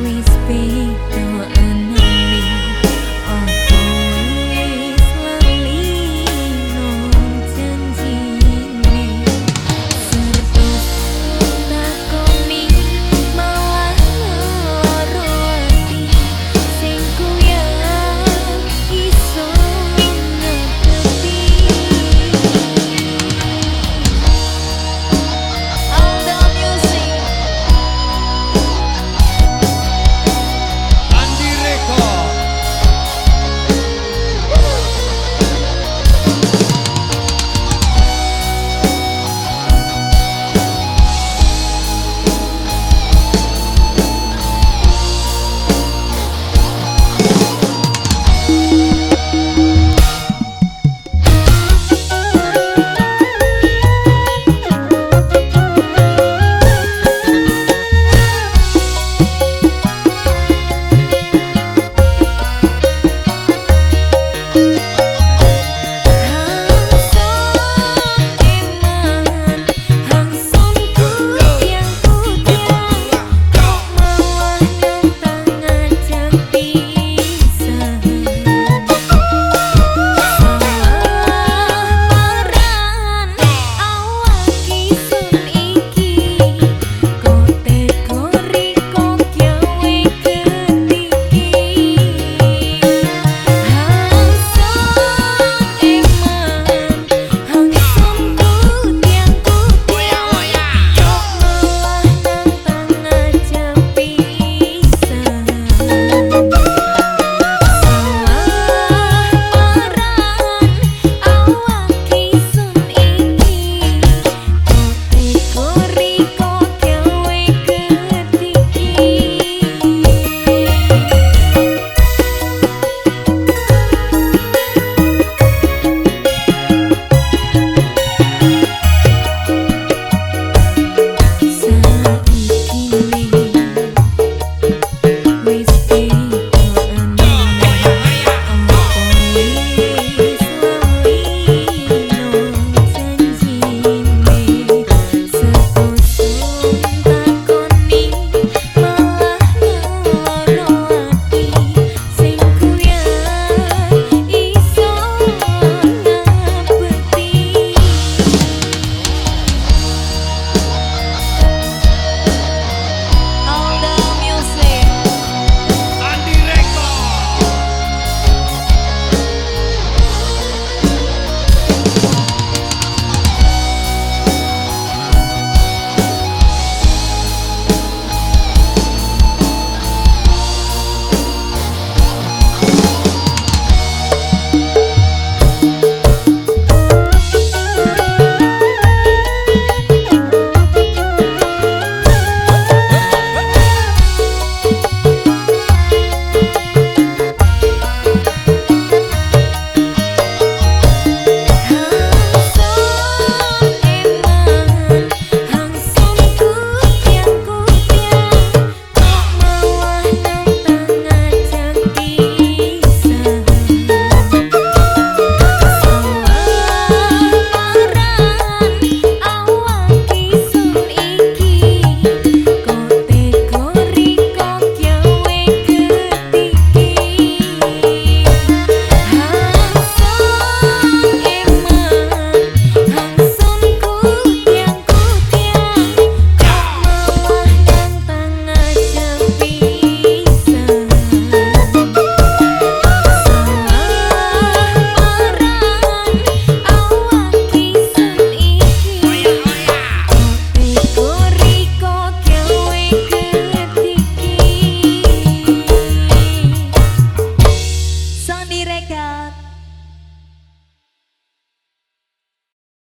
please be